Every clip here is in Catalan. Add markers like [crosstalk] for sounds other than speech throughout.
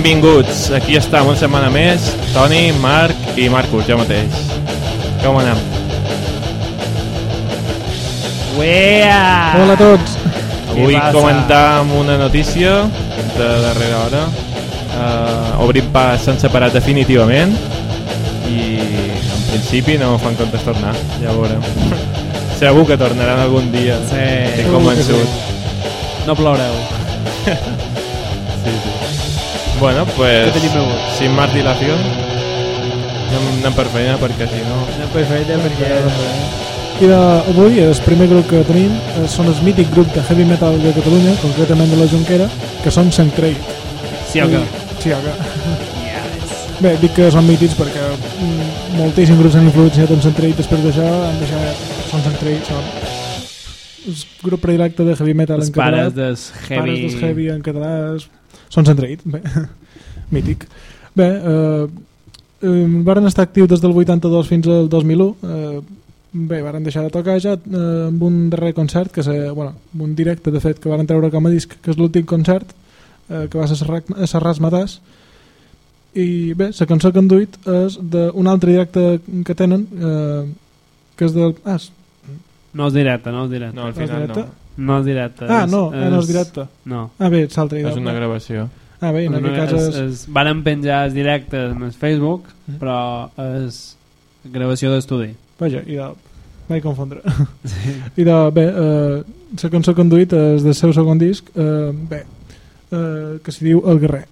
Benvinguts, aquí estem una setmana més, Toni, Marc i Marcus, jo mateix. Com anem? Uea! Hola a tots. Avui comentam una notícia de darrera hora. Uh, obrim pas s'han separat definitivament i en principi no fan comptes tornar, ja ho veurem. [laughs] Segur que tornaran algun dia. Sí. Estic convençut. No ploreu. Bueno, pues, Què tenim avui? sin más dilación, anem, anem per feina perquè si no... No perfecte perquè... I de, avui el primer grup que tenim eh, són els mític grup de heavy metal de Catalunya, concretament de la Junquera, que són Sant Creit. Sí o què? Sí o què? Bé, dic que són mítics perquè mm, moltíssims grups han influenciat en Sant Creit després d'això, han deixat... Són Sant Creit, són el grup predilecte de heavy metal Els en català. pares dels heavy... Pares dels heavy en català Sant Creit, bé, [laughs] mític. Bé, eh, eh, varen estar actius des del 82 fins al 2001, eh, bé, varen deixar de tocar ja eh, amb un darrer concert, que se, bueno, amb un directe de fet que varen treure com a disc, que és l'últim concert, eh, que va ser a Serrat- a Serrats Matàs, i bé, la cançó que han duit és d'un altre directe que tenen, eh, que és del... Ah, és, No és directe, no és directe. No, al final directe? no. No és directe. Ah, és- no, ah, no és directe. No. Ah, bé, és l'altre És directe. una gravació. Ah, bé, en No, aquest cas és, és... és, varen penjar els directes en el Facebook, Mm. però és gravació d'estudi. Vaja, i de... Vaig confondre. [laughs] I de, bé, eh, la cançó que han duit és del seu segon disc, eh, bé, eh, que s'hi diu El Guerrer.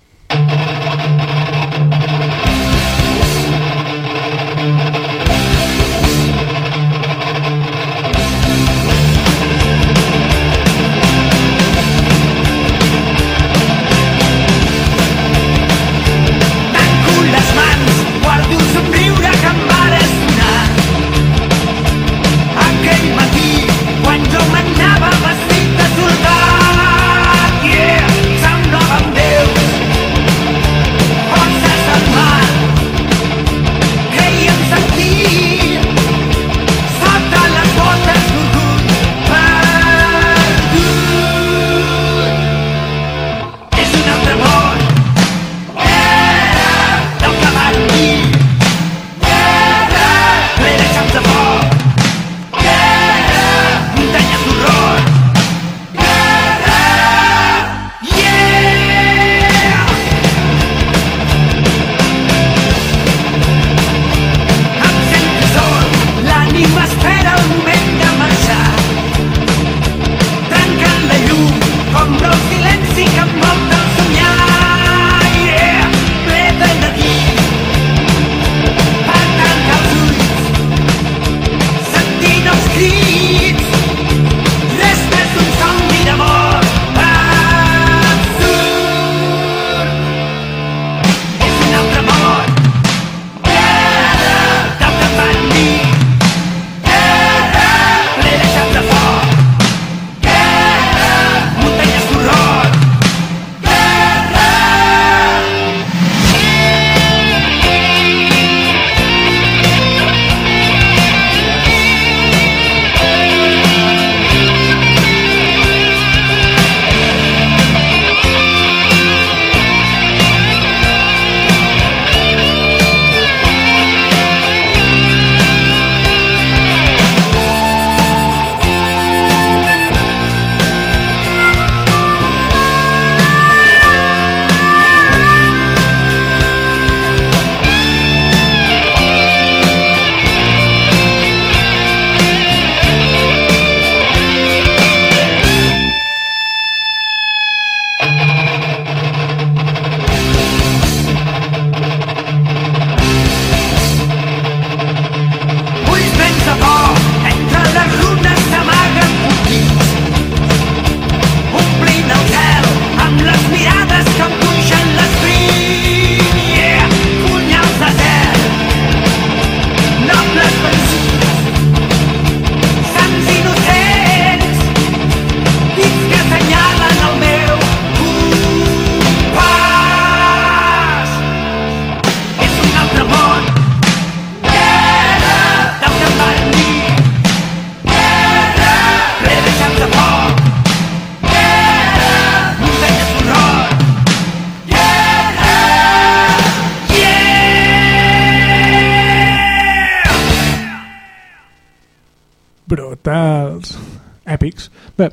Bé,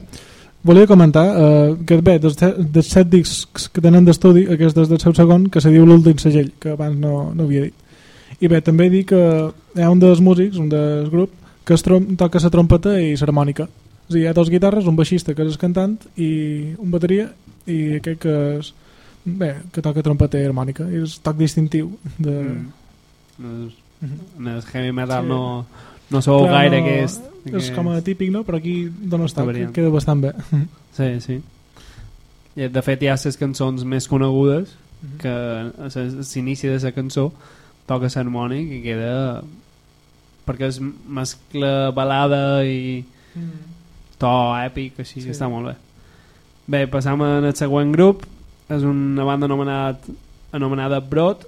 volia comentar eh, que bé, dels, dels set discs que tenen d'estudi, aquest és del seu segon, que se diu l'últim segell, que abans no, no havia dit. I bé, també dir que hi ha un dels músics, un del grup, que es trom toca la trompeta i l'harmònica. És a dir, hi ha dos guitarres, un baixista que és el cantant i un bateria i aquest que és bé, que toca trompeta i harmònica és toc distintiu de... Mm. Mhm. En el heavy metal Sí. no, no sou Clar, gaire no, aquest... és com a típic, no? però aquí dona estat, variant. queda bastant bé [laughs] Sí, sí. I, de fet, hi ha les cançons més conegudes que a la- a l'inici de la cançó toca l'harmònic i queda perquè és mescla balada i to èpic, així Sí. que està molt bé. Bé, passam al següent grup. És una banda anomenat, anomenada Brot.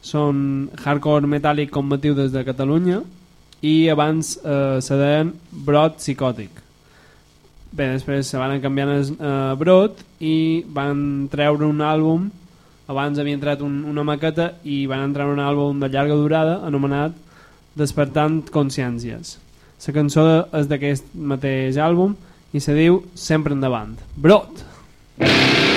Són hardcore metàl·lic combatiu des de Catalunya i abans eh, se deien Brot Psicòtic. Bé, després se van canviant a eh, Brot i van treure un àlbum abans havien tret un, una maqueta i van entrar un àlbum de llarga durada anomenat Despertant Consciències. La cançó és d'aquest mateix àlbum i se diu Sempre endavant. Brot! Avui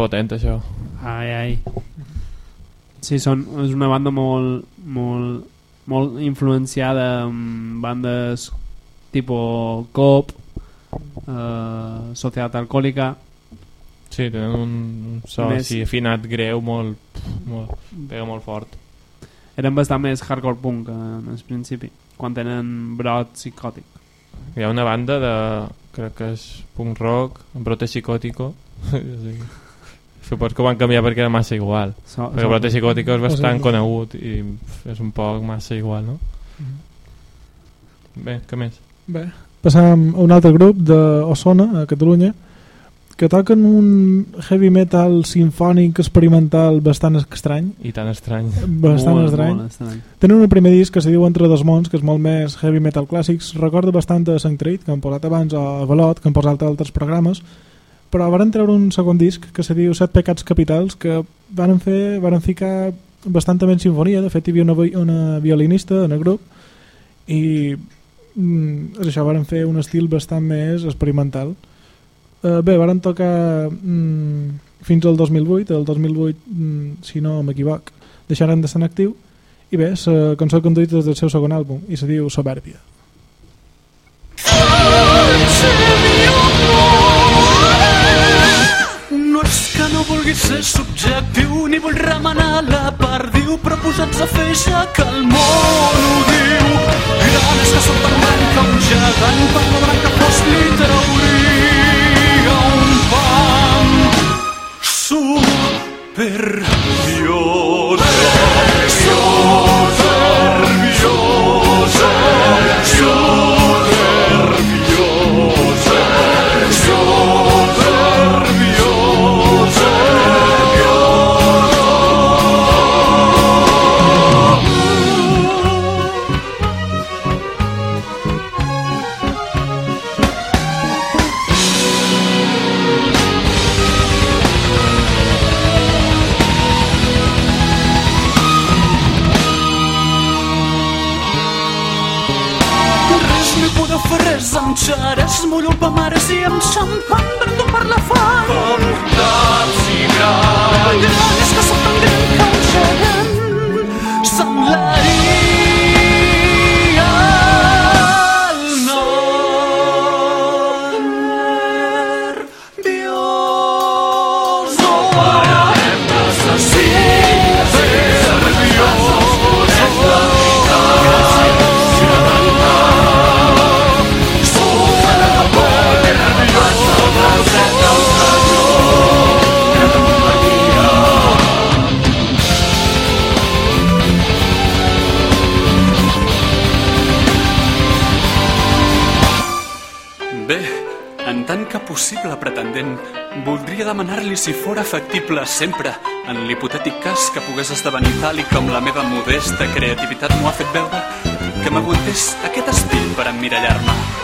potent, això. Ai, ai. Sí, són, és una banda molt, molt, molt influenciada amb bandes tipus Cop, eh, Societat Alcohòlica, Sí, tenen un un so Més- així afinat greu molt, molt... pega molt fort. eren bastant més hardcore punk en el principi, quan tenen brot psicòtic. Hi ha una banda de, crec que és punk rock, brote psicòtico. [laughs] sí. Supos que ho van canviar perquè era massa igual. So, Perquè brote psicòtico és bastant sí. conegut i pff, és un poc massa igual, no? Bé, què més? Bé, passam a un altre grup d'Osona, a Catalunya, que toquen un heavy metal sinfònic experimental bastant estrany, I tan estrany. bastant molt, estrany. Molt estrany. Tenen un primer disc que se diu Entre dos mons, que és molt més heavy metal clàssics. Recorda bastant a Sanctrit, que han posat abans, a Valot, que han posat a altres programes. Però van treure un segon disc que se diu Set pecats capitals, que van fer, van ficar bastantament sinfonia. De fet, hi havia una, una violinista en el grup i mm, això, van fer un estil bastant més experimental. Uh, bé, van tocar mm, fins al 2008, el 2008, mm, si no m'equivoc, deixaren de ser en actiu i bé, la cançó conduït des del seu segon àlbum i se diu Soberbia. No vulguis ser subjectiu ni vull remenar la perdiu però posats a fer ja que el món ho diu. Gran és que sóc tan gran que un gegant per la branca si fora factible sempre, en l'hipotètic cas que pogués esdevenir tal i com la meva modesta creativitat m'ho ha fet veure, que m'aguantés aquest estil per emmirallar-me.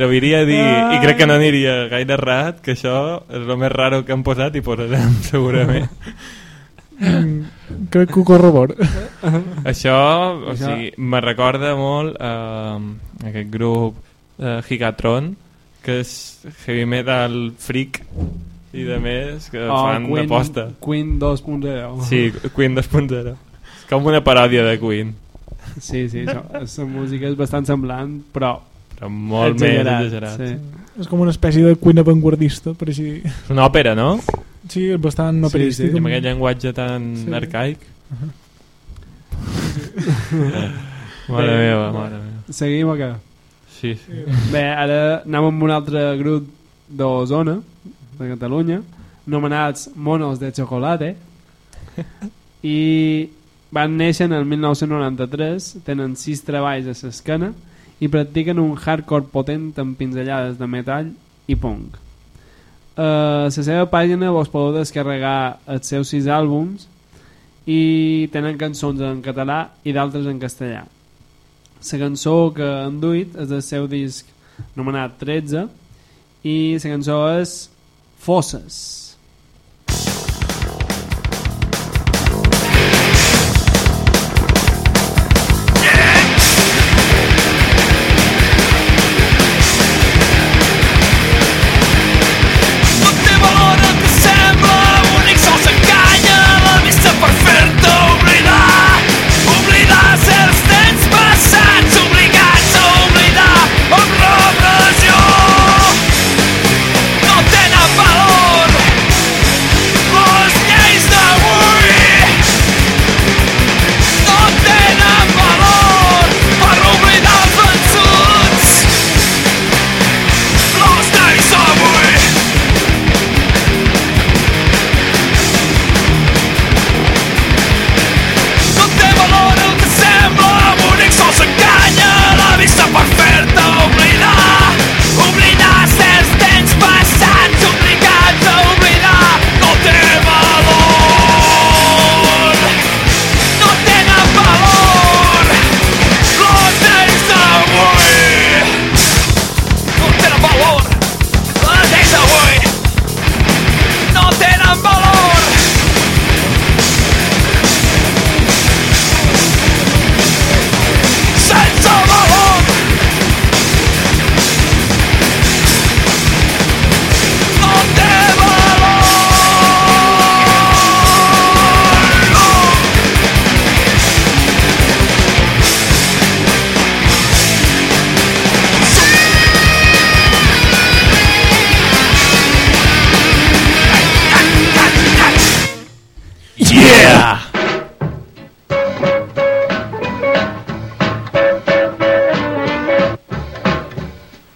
M'atreviria a dir, i crec que no aniria gaire errat, que això és el més raro que han posat i posarem [laughs] segurament. Mm, crec que ho corrobor. Això, o Això- sigui, me recorda molt eh, aquest grup eh, Gigatron, que és heavy metal freak i de més, que Oh, fan Queen, d'aposta. Queen 2.0. Sí, Queen 2.0. És com una paròdia de Queen. Sí, sí, la música és bastant semblant, però Però molt exagerat, més exagerat. Sí. És com una espècie de cuina vanguardista, per així dir. És una òpera, no? Sí, és bastant Sí, operístic. sí, I amb aquell llenguatge tan Sí. arcaic. [laughs] Bé. mare meva, mare meva. Seguim o què? Sí, sí. Bé, ara anem amb un altre grup d'Osona, de Catalunya, anomenats Monos de Chocolate, i van néixer en el 1993, tenen sis treballs a l'esquena i practiquen un hardcore potent amb pinzellades de metall i punk. A la seva pàgina vos podeu descarregar els seus sis àlbums i tenen cançons en català i d'altres en castellà. La cançó que han duit és del seu disc anomenat 13 i la cançó és Fosses.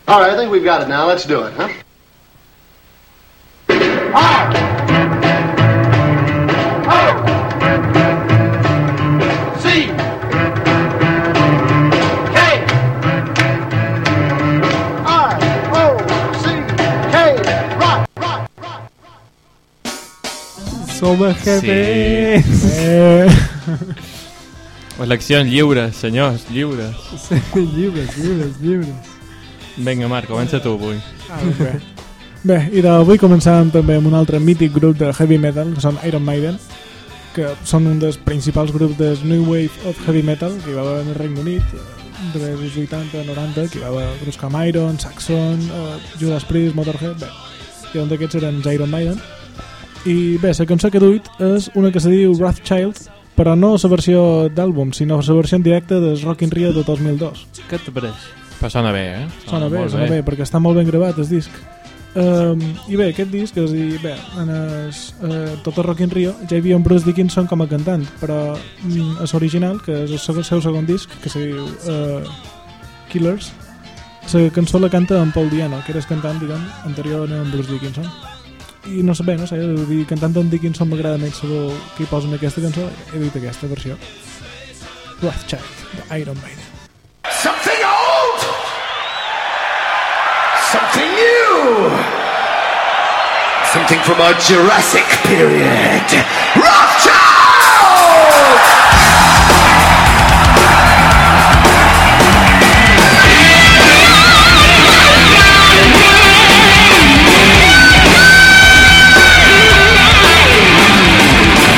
All right, I think we've got it now. Let's do it, huh? Som jefe. Sí. Eleccions [laughs] lliures, senyors, lliures. Sí, [laughs] lliures, lliures, lliures. Vinga, Marc, comença tu avui. ah, bé. bé, i d'avui començàvem també amb un altre mític grup de heavy metal, que són Iron Maiden, que són un dels principals grups del New Wave of Heavy Metal que hi va haver en el Regne Unit eh, entre els 80 90, que hi va haver grups com Iron, Saxon, uh, Judas Priest, Motorhead, bé, i un d'aquests eren Iron Maiden. I bé, la cançó que he duit és una que se diu Wrathchild, però no la versió d'àlbum, sinó la versió en directe del Rock in Rio de 2002. Què et pareix? Però sona bé, eh? Sona bé, molt sona bé, perquè està molt ben gravat el disc. Um, I bé, aquest disc, és a dir, bé, en es, uh, tot el Rock in Rio ja hi havia un Bruce Dickinson com a cantant, però mm, és original, que és el seu, seu segon disc, que se diu uh, Killers, la cançó la canta en Paul Diano, que era el cantant, diguem, anterior a en Bruce Dickinson. I no sé bé, no sé, dir, cantant en Dickinson m'agrada més saber què hi posen en aquesta cançó, he dit aquesta versió. Wrathchild, d'Iron Maiden. Something Something new. Something from our Jurassic period. Rothschild!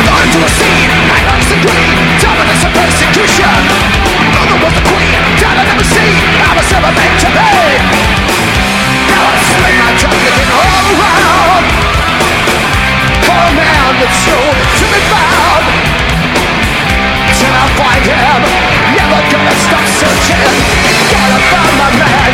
Onto a scene, violence and greed, dominance and persecution. Mother was the queen, God I never seen, I was ever meant to be. that's soon to be found. Till I find him Never gonna stop searching. Gotta find my man.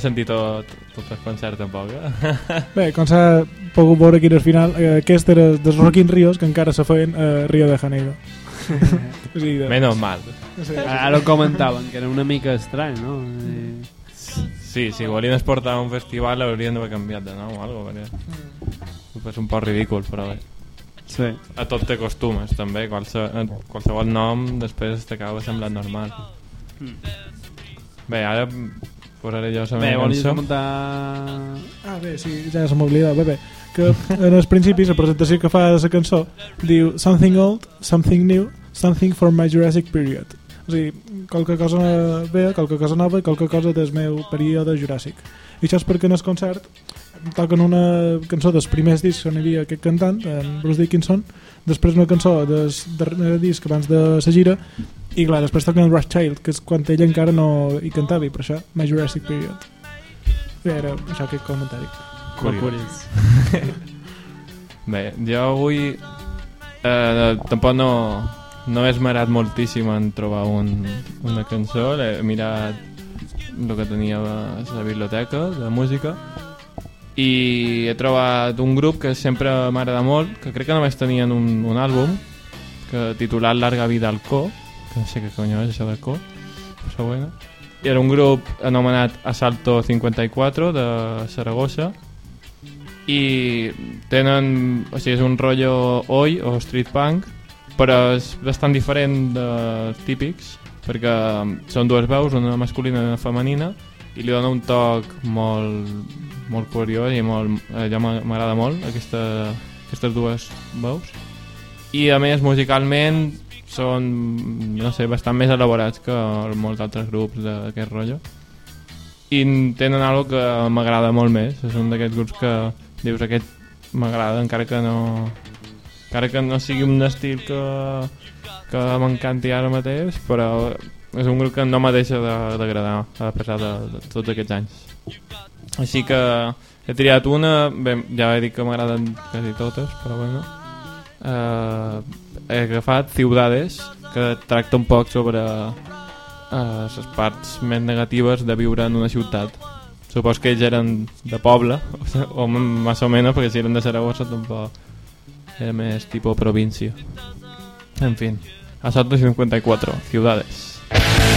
De sentir tot, tot el concert tampoc, eh? [laughs] Bé, com s'ha pogut veure aquí al final, eh, aquest era dels Rock in Rios que encara se feien a Rio de Janeiro. o sigui, de... Menos mal. Sí, Ara ho comentaven, que era una mica estrany, no? I... Sí, si volien exportar un festival haurien d'haver canviat de nom o alguna cosa, perquè és un poc ridícul, però bé. Sí. A tot te costumes, també. Qualse, eh, qualsevol nom després t'acaba semblant normal. Bé, ara posaré jo la Bé, meva volies cançó. comentar... Ah, bé, sí, ja se m'oblida. Bé, bé, que en els principis la presentació que fa de la cançó diu Something old, something new, something for my Jurassic period. O sigui, qualque cosa bé, qualque cosa nova i qualque cosa del meu període Juràssic. I això és perquè en el concert toquen una cançó dels primers discs on hi havia aquest cantant, en Bruce Dickinson, després una cançó del darrer disc abans de la gira, i clar, després toquen el Rush Child, que és quan ell encara no hi cantava, i per això, My Jurassic Period. Era això aquest comentari. Curiós. [laughs] Bé, jo avui eh, tampoc no, no he esmerat moltíssim en trobar un, una cançó, he mirat el que tenia a la biblioteca de música i he trobat un grup que sempre m'agrada molt, que crec que només tenien un, un àlbum que titulat Larga vida al Co, que no sé què cony és això del Co, però bueno. I era un grup anomenat Asalto 54 de Saragossa i tenen, o sigui, és un rotllo oi o street punk però és bastant diferent dels típics perquè són dues veus, una masculina i una femenina i li dona un toc molt, molt curiós i molt, eh, ja m'a- m'agrada molt aquesta, aquestes dues veus i a més musicalment són no sé, bastant més elaborats que molts altres grups d'aquest rotllo. I tenen algo que m'agrada molt més. És un d'aquests grups que dius aquest m'agrada encara que no encara que no sigui un estil que, que m'encanti ara mateix però és un grup que no me deixa de- d'agradar a pesar de, de tots aquests anys. Així que he triat una. Bé, ja he dit que m'agraden quasi totes però bueno. Eh, he agafat Ciudades que tracta un poc sobre eh, les parts més negatives de viure en una ciutat. Supos que ells eren de poble [laughs] o més o menys perquè si eren de Saragossa tampoc era més tipo província. En fin Asalto 54 Ciudades. Vives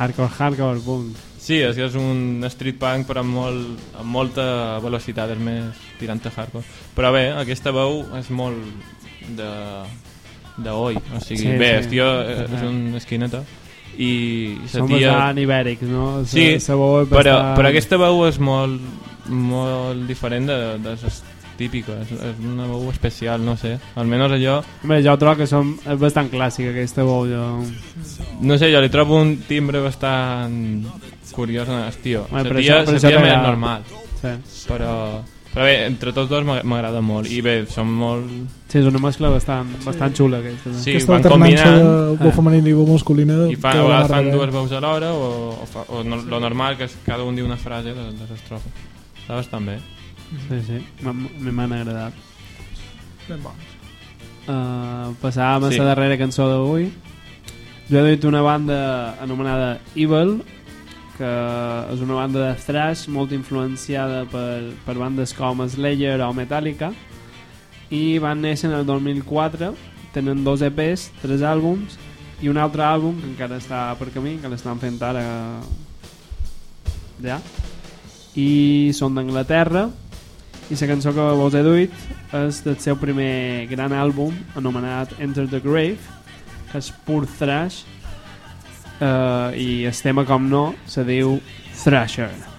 Hardcore, hardcore, punk. Sí, és que és un street punk però amb, molt, amb molta velocitat, és més tirant a hardcore. Però bé, aquesta veu és molt de, de oi, o sigui, Sí, bé, sí. el tio és, un esquineta i la Som tia... bastant ibèrics, no? Sí, veu és però, bastant- però aquesta veu és molt, molt diferent de, de les típiques, és, és una veu especial, no sé, almenys allò, Bé, jo trobo que som, és bastant clàssica aquesta veu, jo... no sé, jo li trobo un timbre bastant curiós en el tio, Home, la per tia, això- la més normal. Sí. però, però bé, entre tots dos m'ag- m'agrada molt i bé, són molt... sí, és una mescla bastant, bastant xula aquesta. Sí, Aquesta van alternança combinant de bo Ah. femení i bo masculina i fa, queda a la vegades fan bé. dues veus alhora o, o, fa, o no, lo normal que és cada un diu una frase de, de l'estrofa està bastant bé Sí, sí, a m'han agradat. Ben bons. Uh, passàvem a Sí. la darrera cançó d'avui. Jo he dit una banda anomenada Evil, que és una banda de thrash molt influenciada per, per bandes com Slayer o Metallica i van néixer en el 2004 tenen dos EPs, tres àlbums i un altre àlbum que encara està per camí que l'estan fent ara ja i són d'Anglaterra i la cançó que vos he duit és del seu primer gran àlbum anomenat Enter the Grave que és pur thrash uh, i el tema com no se diu Thrasher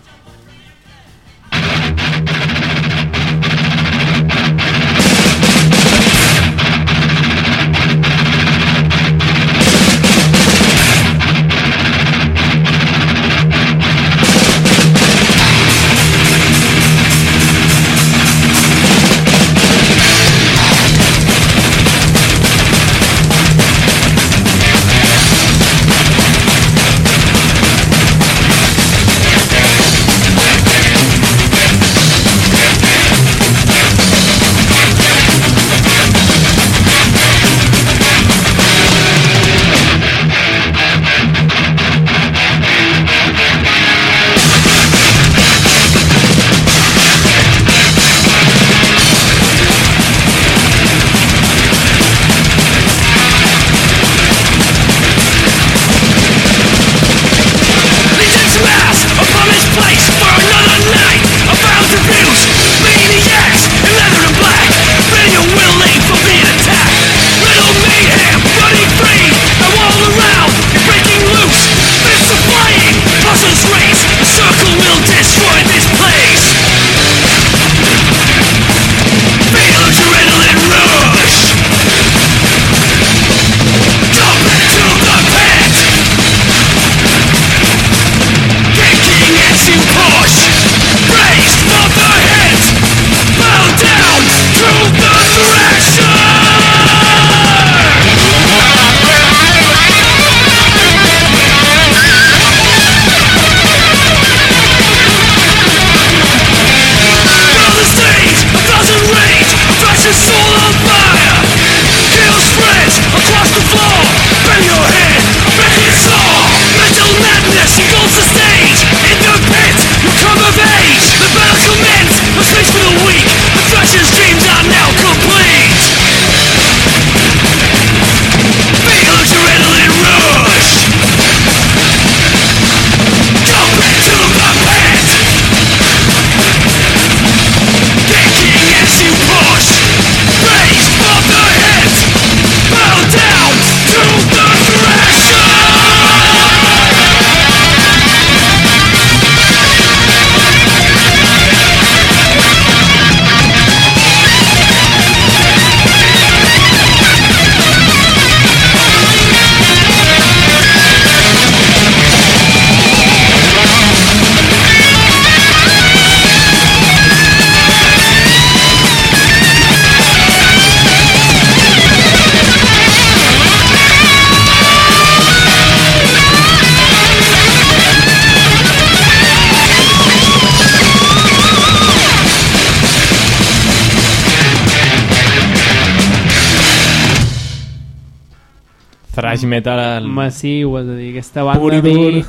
thrash metal al... massiu, és a dir, aquesta Pur banda i mi dur.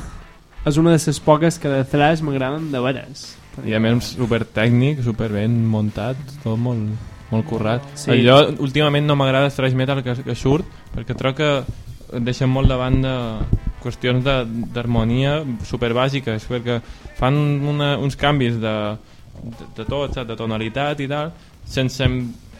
és una de les poques que de thrash m'agraden de veres i a més super tècnic, super ben muntat tot molt, molt currat Sí. jo últimament no m'agrada el thrash metal que, que surt perquè trobo que deixen molt de banda qüestions de- d'harmonia super bàsiques perquè fan una, uns canvis de, de, de tot, de tonalitat i tal sense,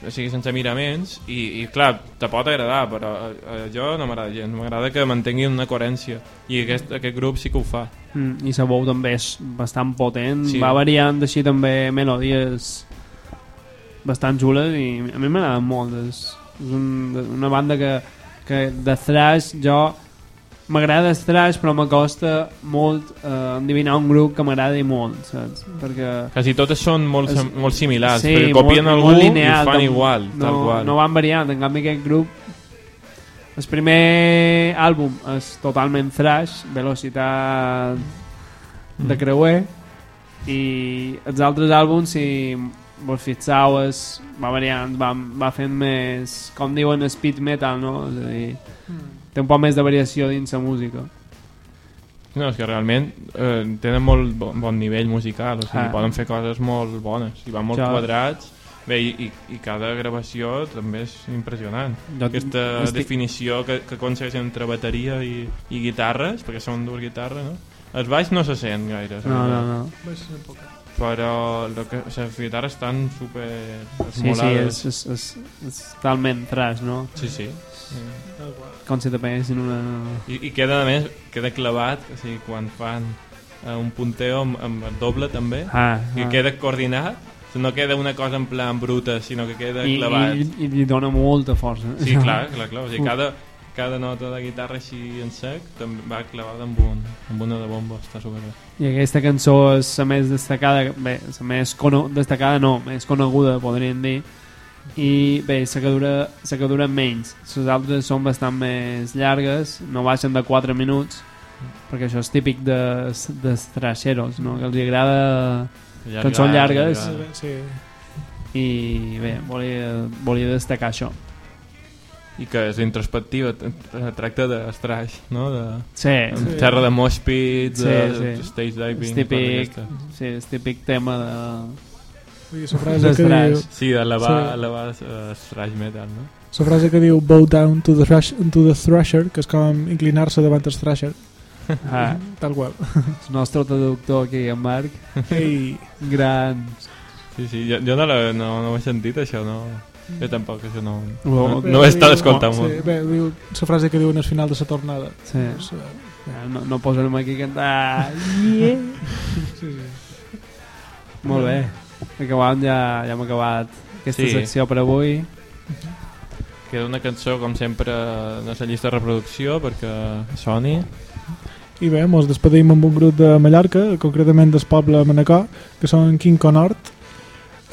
o sigui, sense miraments i, i clar, te pot agradar però a, a jo no m'agrada gens. M'agrada que mantinguin una coherència i aquest, aquest grup sí que ho fa. Mm, i la veu també és bastant potent. Sí. va variant així també melodies bastant xules i a mi m'agrada molt. És, és un, una banda que, que de thrash jo m'agrada el thrash però m'acosta molt eh, endivinar un grup que m'agradi molt saps? perquè Quasi totes són molt, sem- molt similars, Sí, perquè copien molt- algú molt i lineal, ho fan tam- igual, no, tal qual. no van variant en canvi aquest grup el primer àlbum és totalment thrash velocitat de Mm. creuer i els altres àlbums si vos fixeu és, va variant va, va fent més com diuen speed metal no? és a dir, té un poc més de variació dins la música No, és que realment eh, tenen molt bon, bon nivell musical, o sigui, Ah. poden fer coses molt bones, i van molt Ja. quadrats, bé, i, i, i cada gravació també és impressionant. Jo Aquesta estic- definició que, que aconsegueixen entre bateria i, i guitarres, perquè són dues guitarres, no? Els baix no se sent gaire, no, no, no. però lo que, les guitarres estan super Sí, sí, esmolades. és, és, és, és talment thrash, no? sí, sí. Com si peguessin una... I, I queda, a més, queda clavat, o sigui, quan fan eh, un punteo amb, amb el doble també, Ah, ah. queda coordinat, no queda una cosa en plan bruta, sinó que queda I, clavat. i, i li dona molta força. Sí, clar, clar, clar. O sigui, cada, cada nota de guitarra així en sec també va clavada amb, un, amb una de bomba, està superbé. I aquesta cançó és la més destacada, bé, la més cono destacada no, més coneguda, podríem dir, i bé, la que dura, la que dura menys. Les altres són bastant més llargues, no baixen de 4 minuts, perquè això és típic de, de trasheros, no? que els agrada Llarga, Cançons llargues. Sí. i bé, volia, volia destacar això. I que és introspectiva, tracta d'estraix, no? De, Sí, Sí. terra de mosh pit, Sí, de, sí. de stage diving... és típic, sí, és típic tema de... I la frase que diu, Sí, d'elevar Sí. elevar uh, thrash metal, no? la frase que diu bow down to the, thrash, to the thrasher, que és com inclinar-se davant el thrasher, [laughs] Ah, tal qual. el nostre traductor aquí, en Marc, Ei, gran... Sí, sí, jo, jo no, la, no, no ho he sentit, això, no... Jo tampoc, això no... No, bé, no he estat escoltant sí, molt. Bé, diu la frase que diu en el final de la tornada. Sí. Eh, Ah, No, no posarem aquí a cantar... Yeah. [laughs] sí, sí. Molt bé. Acabant, ja, ja hem acabat aquesta Sí. secció per avui. Queda una cançó, com sempre, de la llista de reproducció, perquè soni. I bé, ens despedim amb un grup de Mallorca, concretament del poble Manacor, que són King Conort,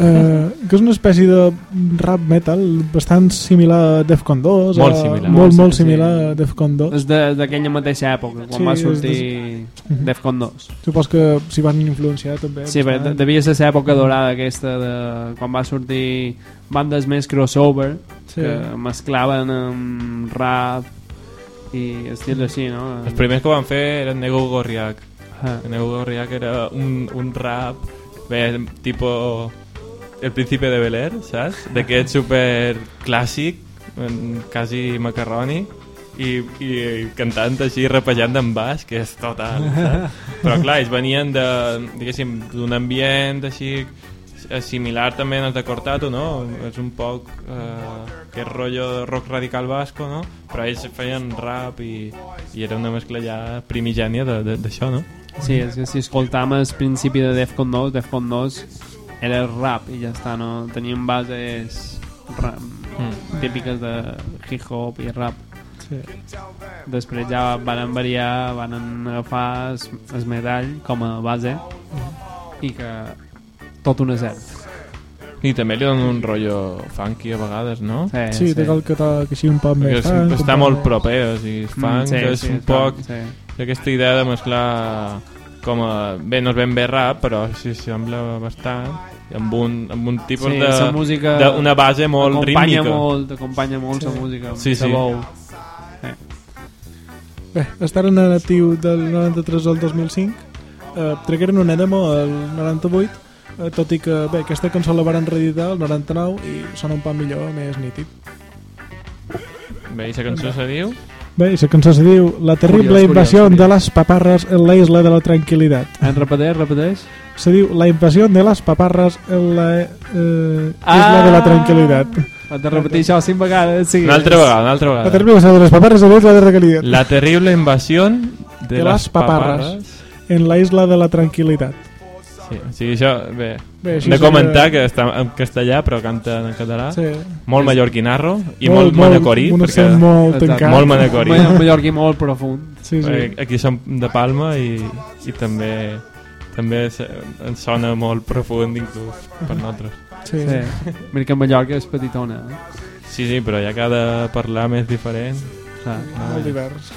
eh, que és una espècie de rap metal bastant similar a Defcon 2. Molt a- similar. Molt, Molt similar sí. a Defcon 2. És de- d'aquella mateixa època, quan Sí, va sortir Mhm. Defcon 2. Supos que s'hi van influenciar també. Sí, de- devia ser l'època dorada aquesta de quan va sortir bandes més crossover Sí. que mesclaven amb rap i estil així, no? Els primers que van fer eren Nego Gorriak. Ah. Nego Gorriak era un, un rap, bé, tipo El Príncipe de Bel Air, saps? D'aquest super clàssic, quasi macarroni, i, i cantant així, rapejant en baix, que és total, saps? [laughs] Però clar, ells venien de, diguéssim, d'un ambient així eh, similar també en el de Cortato, no? És un poc eh, que és rotllo rock radical basco, no? Però ells feien rap i, i era una mescla ja primigènia de- de- d'això, no? Sí, és que si escoltam el principi de Defcon 2, Defcon 2 era rap i ja està, no? Tenien bases rap, Mm. típiques de hip-hop i rap. Sí. Després ja van variar, van agafar es, es metall com a base i que tot un cert. I també li donen un rotllo funky a vegades, no? Sí, Sí, té el que toca així un poc Perquè més és, funk, està un molt proper, o sigui, funk, Mm, sí, és sí, un poc Sí. aquesta idea de mesclar com a... Bé, no és ben bé rap, però sí, sembla bastant, i amb un, amb un tipus Sí, de... la música d'una base molt acompanya rítmica. molt, acompanya molt la Sí. música. Sí, la sí. veu. Bé, estaren en actiu del 93 al 2005, eh, tragueren una demo al 98, eh, tot i que bé, aquesta cançó la van reeditar al 99 i sona un poc millor, més nítid. Bé, i la cançó se diu... Bé, i la cançó se diu La terrible Curiós, invasión curiós, de las paparras en la isla de la tranquilidad. En repeteix, repeteix? Se diu La invasión de las paparras en la eh, isla Ah! de la tranquilidad. Has de repetir això cinc vegades. Sí, Una altra vegada, una altra La vegada. terrible invasión de las paparras en la isla de la tranquilidad. La terrible invasión de, De paparras. paparras. En la isla de la tranquilidad. Sí, o sigui, això, bé, Bé, hem de comentar que està en castellà però canta en català. Sí. Molt mallorquinarro i molt, molt manacorí, un perquè accent molt tancat. molt manacorí. Un mallorquí molt profund. Sí, sí. Perquè Aquí som de Palma i, i també també ens sona molt profund inclús per nosaltres. Sí. Sí. Mira que Mallorca és petitona. Eh? Sí, sí, però ja que de parlar més diferent... Clar. Molt divers.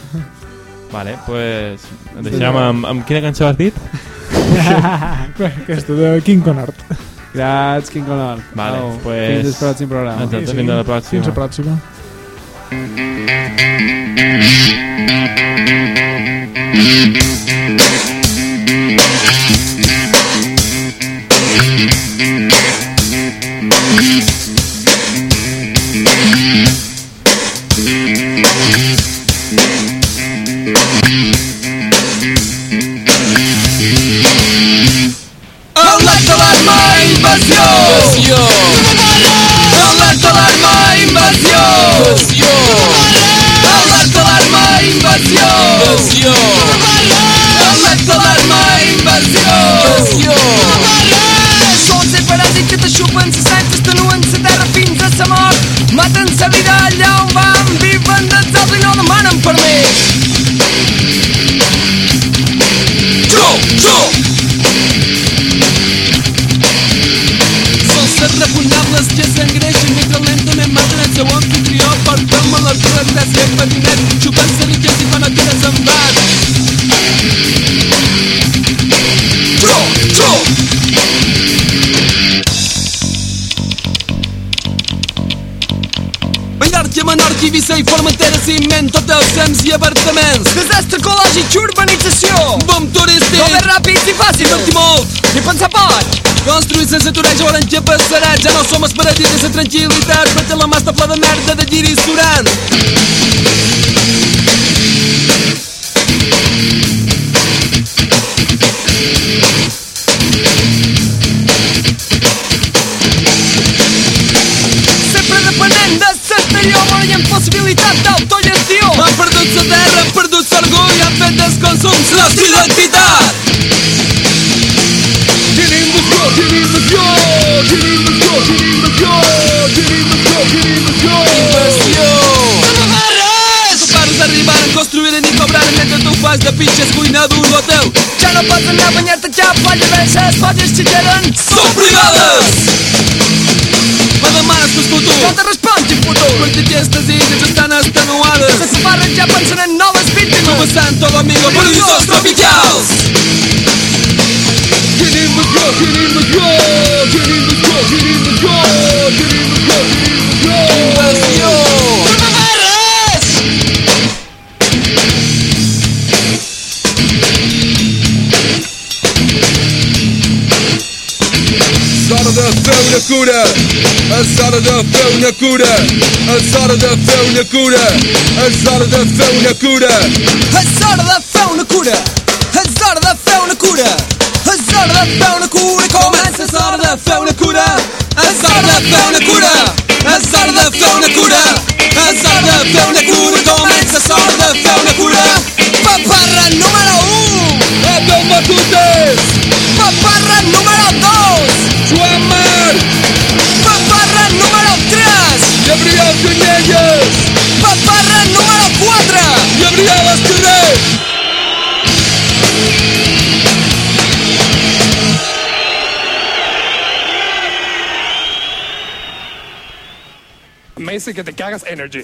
Vale, pues deixem amb, amb quina cançó has dit? Aquesta de King Conart. Gràcies, King Conor. Vale, Au, pues- Fins al pròxim programa. Exacte, fins a la pròxima. Fins a la pròxima. Alerta i Formentera, ciment, hotels, temps i apartaments. Desastre ecològic i urbanització. Boom turístic. No més ràpid i fàcil. Invertir molt. Ni pensar poc. Construir sense aturar, ja veurem què passarà. Ja no som els paradis de la tranquil·litat. Veig la mà està de merda de lliri surant. Falles que queden són privades. Me demanes tus futur No te respongi futur Perquè aquestes illes estan extenuades Se separen ja pensen en noves víctimes. Como Santo Domingo, paraísos tropicals Tenim invasió, tenim invasió Tenim invasió, tenim invasió Tenim invasió, tenim cura, és hora de fer una cura, és hora de fer una cura, és hora de fer una cura. És hora de fer una cura És hora de fer una cura És hora de fer una cura Comença és hora de fer una cura És hora de fer una cura És hora de fer una cura És hora de fer una cura Comença és hora de fer una cura Paparra número 1 Adeu Matutes, Paparra número 2 hours. Amazing the Gagas energy.